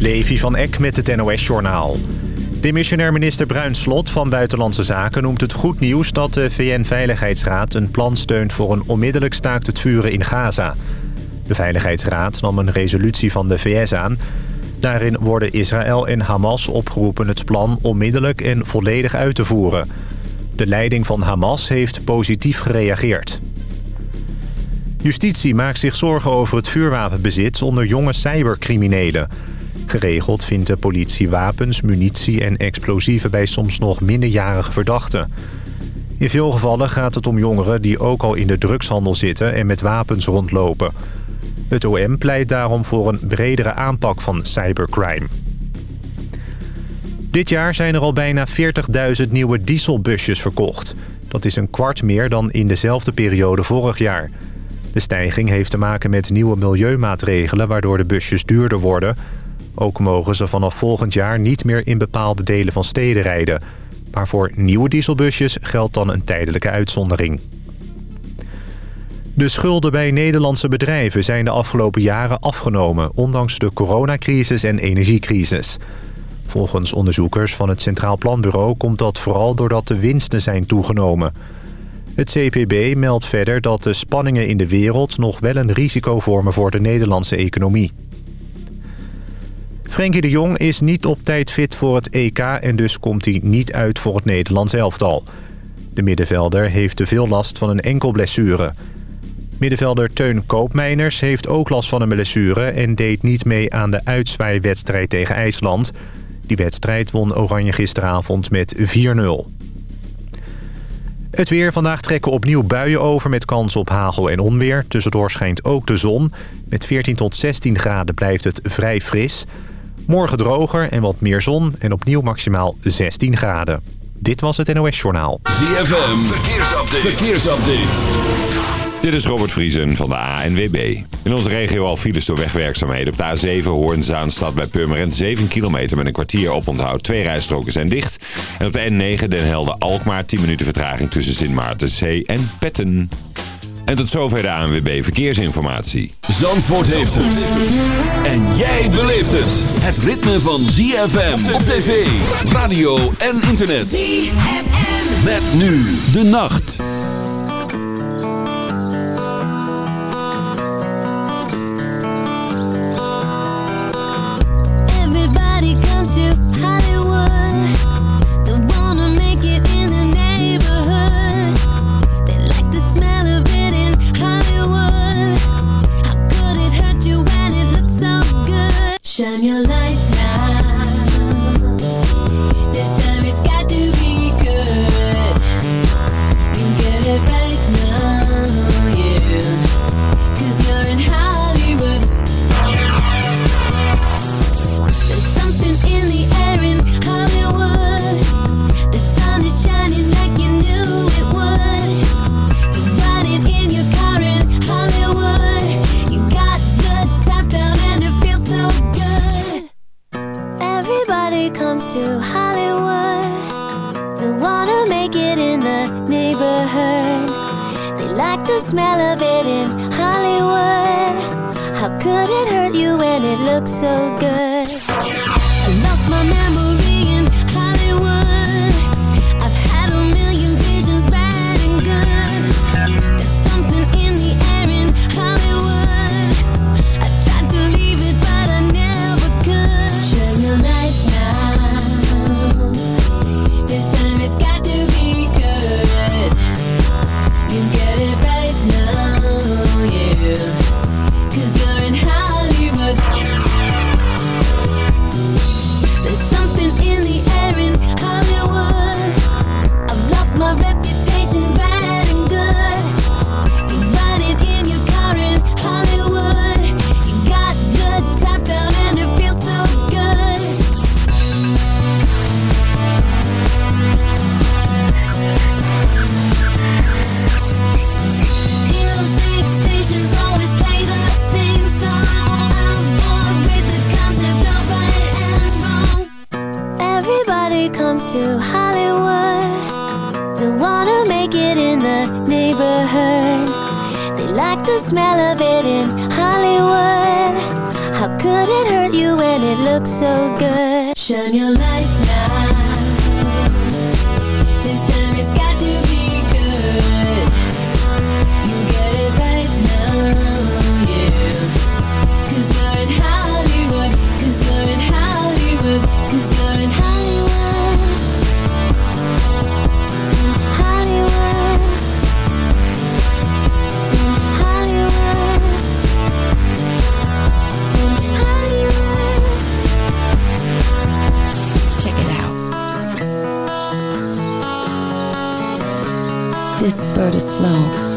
Levi van Eck met het NOS-journaal. Demissionair minister Bruinslot van Buitenlandse Zaken noemt het goed nieuws... dat de VN-veiligheidsraad een plan steunt voor een onmiddellijk staakt het vuren in Gaza. De Veiligheidsraad nam een resolutie van de VS aan. Daarin worden Israël en Hamas opgeroepen het plan onmiddellijk en volledig uit te voeren. De leiding van Hamas heeft positief gereageerd. Justitie maakt zich zorgen over het vuurwapenbezit onder jonge cybercriminelen. Geregeld vindt de politie wapens, munitie en explosieven bij soms nog minderjarige verdachten. In veel gevallen gaat het om jongeren die ook al in de drugshandel zitten en met wapens rondlopen. Het OM pleit daarom voor een bredere aanpak van cybercrime. Dit jaar zijn er al bijna 40.000 nieuwe dieselbusjes verkocht. Dat is een kwart meer dan in dezelfde periode vorig jaar. De stijging heeft te maken met nieuwe milieumaatregelen... waardoor de busjes duurder worden. Ook mogen ze vanaf volgend jaar niet meer in bepaalde delen van steden rijden. Maar voor nieuwe dieselbusjes geldt dan een tijdelijke uitzondering. De schulden bij Nederlandse bedrijven zijn de afgelopen jaren afgenomen... ondanks de coronacrisis en energiecrisis. Volgens onderzoekers van het Centraal Planbureau komt dat vooral doordat de winsten zijn toegenomen... Het CPB meldt verder dat de spanningen in de wereld nog wel een risico vormen voor de Nederlandse economie. Frenkie de Jong is niet op tijd fit voor het EK en dus komt hij niet uit voor het Nederlands elftal. De middenvelder heeft te veel last van een enkel blessure. Middenvelder Teun Koopmeiners heeft ook last van een blessure... en deed niet mee aan de uitzwaaiwedstrijd tegen IJsland. Die wedstrijd won Oranje gisteravond met 4-0. Het weer. Vandaag trekken opnieuw buien over met kans op hagel en onweer. Tussendoor schijnt ook de zon. Met 14 tot 16 graden blijft het vrij fris. Morgen droger en wat meer zon en opnieuw maximaal 16 graden. Dit was het NOS Journaal. ZFM. Verkeersupdate. Verkeersupdate. Dit is Robert Vriesen van de ANWB. In onze regio al files door wegwerkzaamheden. Op de A7 Hoorn-Zaanstad bij Purmerend 7 kilometer met een kwartier oponthoud. Twee rijstroken zijn dicht. En op de N9 Den Helder-Alkmaar 10 minuten vertraging tussen Sint Maartenzee en Petten. En tot zover de ANWB Verkeersinformatie. Zandvoort heeft het. En jij beleeft het. Het ritme van ZFM op tv, radio en internet. ZFM. Met nu de nacht. So good? I lost my memory so good. Shine your light This bird is flow.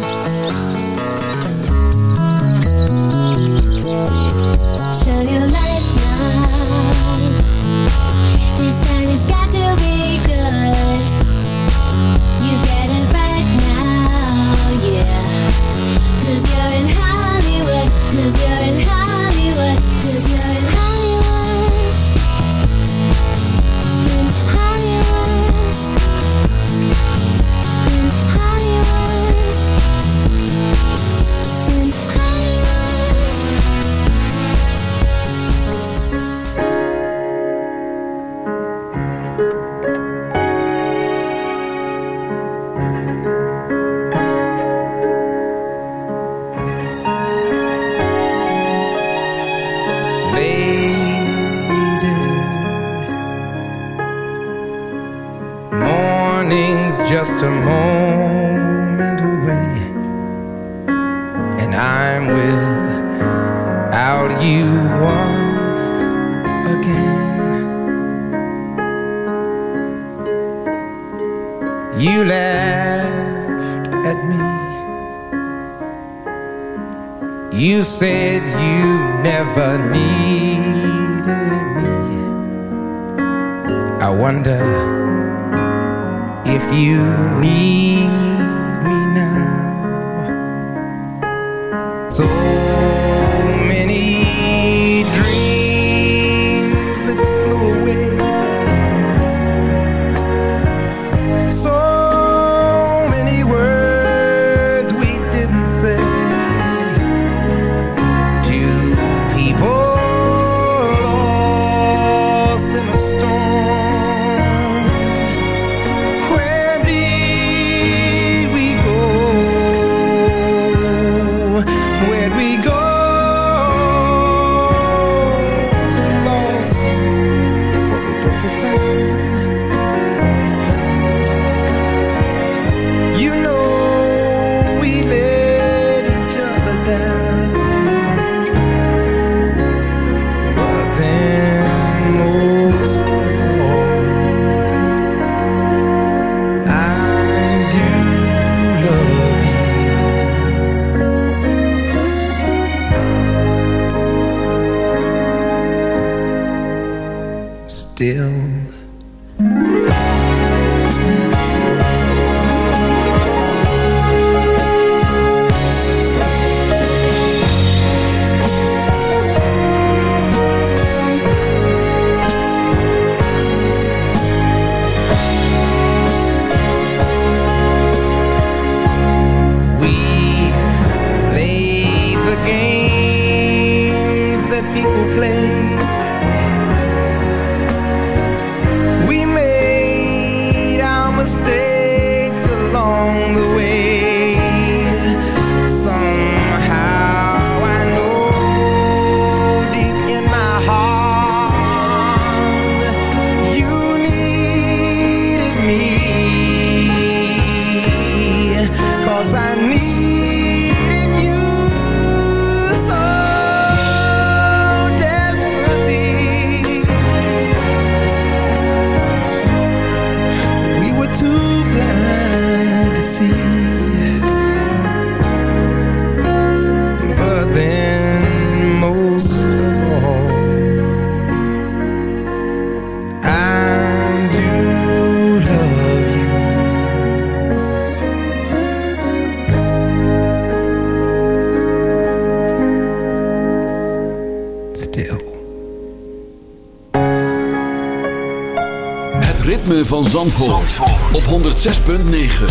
Zandvoort, op 106.9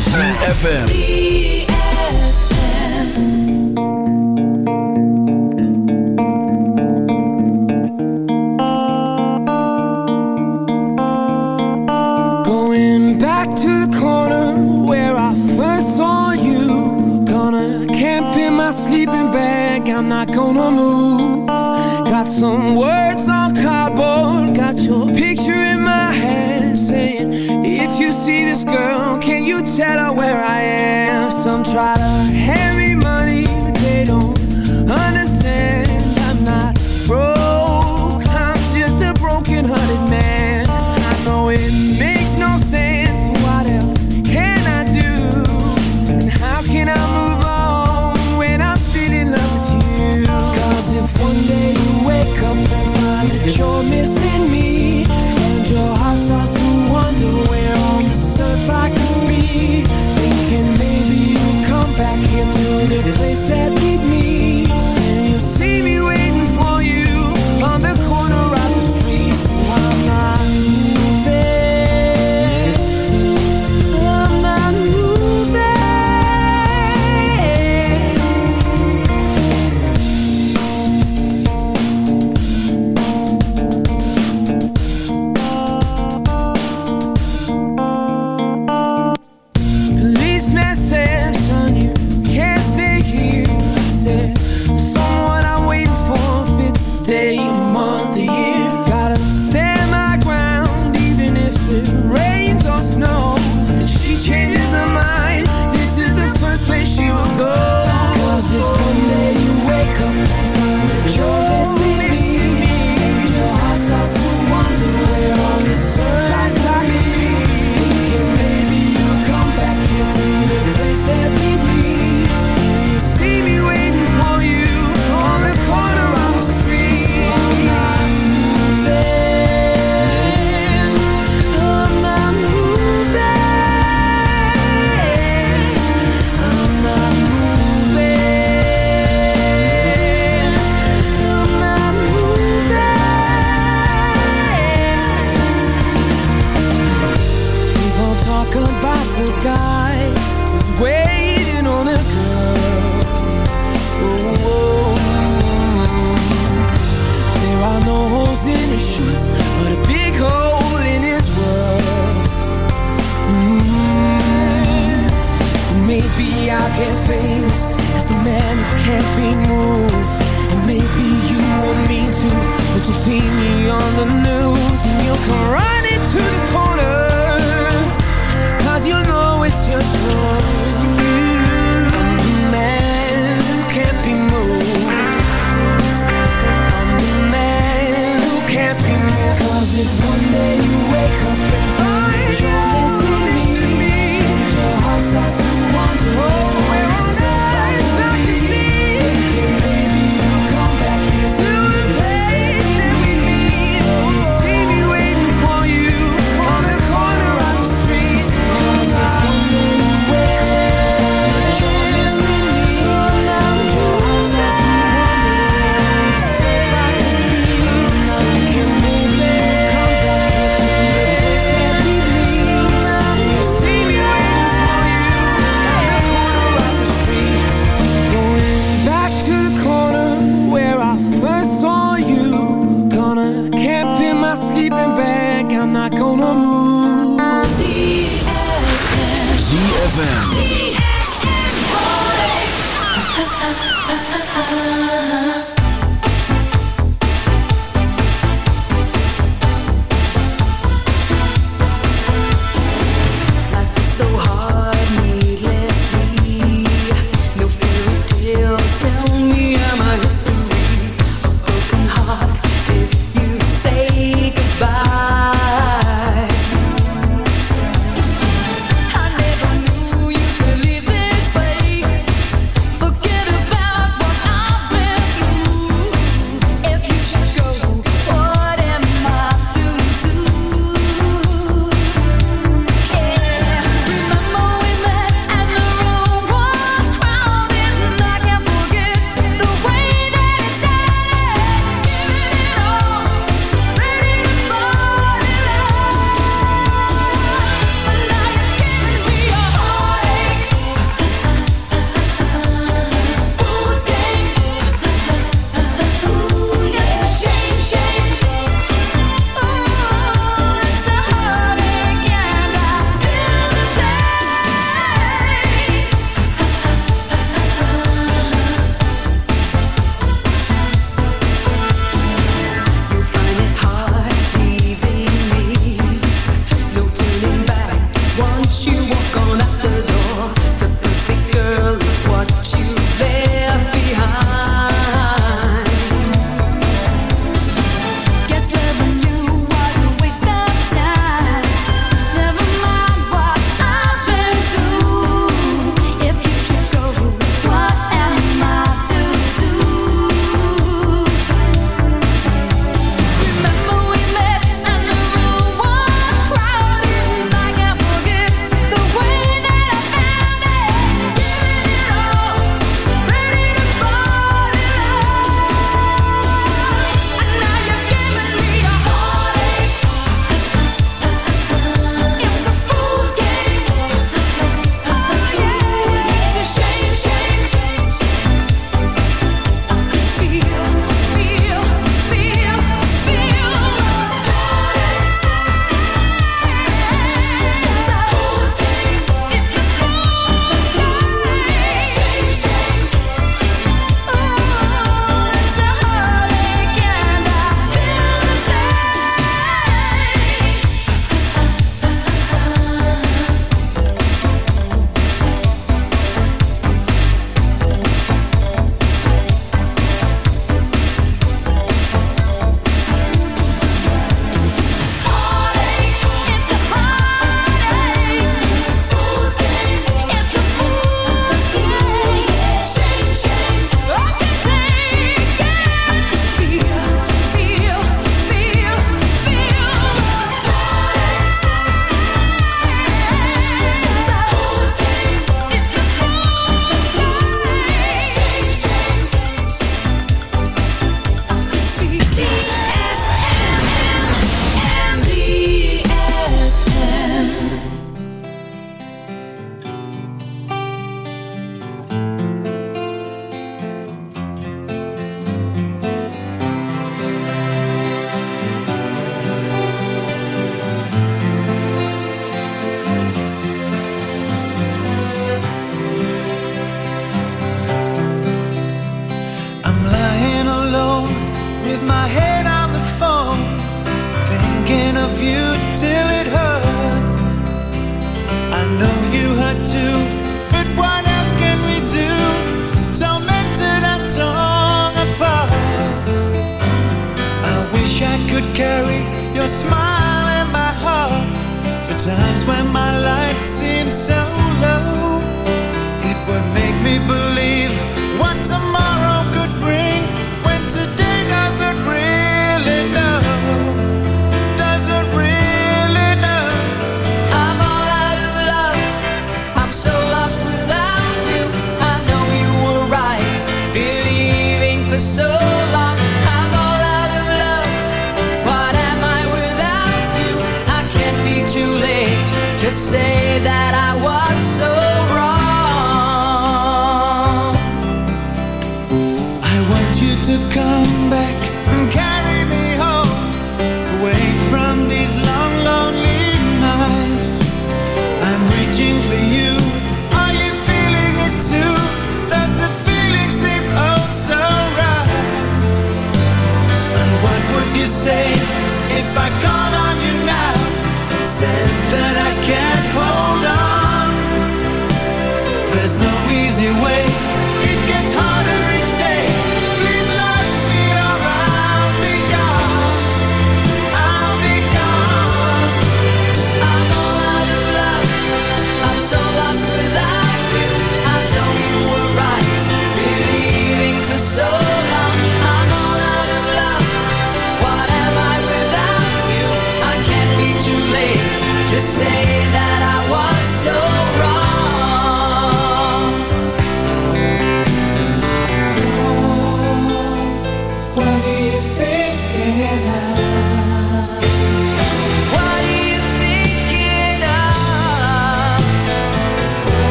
ZFM Going back to the corner where I first saw you. Gonna camp in my sleeping bag, I'm not gonna move. Got some work can you tell her where I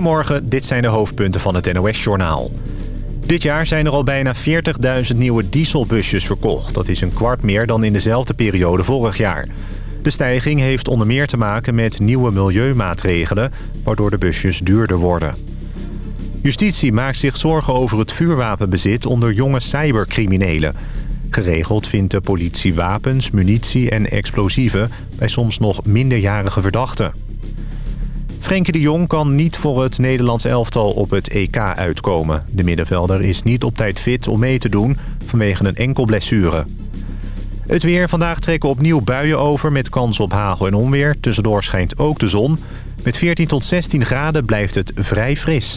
Goedemorgen, dit zijn de hoofdpunten van het NOS-journaal. Dit jaar zijn er al bijna 40.000 nieuwe dieselbusjes verkocht. Dat is een kwart meer dan in dezelfde periode vorig jaar. De stijging heeft onder meer te maken met nieuwe milieumaatregelen... waardoor de busjes duurder worden. Justitie maakt zich zorgen over het vuurwapenbezit onder jonge cybercriminelen. Geregeld vindt de politie wapens, munitie en explosieven... bij soms nog minderjarige verdachten. Frenkie de Jong kan niet voor het Nederlands elftal op het EK uitkomen. De middenvelder is niet op tijd fit om mee te doen vanwege een enkel blessure. Het weer. Vandaag trekken opnieuw buien over met kans op hagel en onweer. Tussendoor schijnt ook de zon. Met 14 tot 16 graden blijft het vrij fris.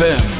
ZFM.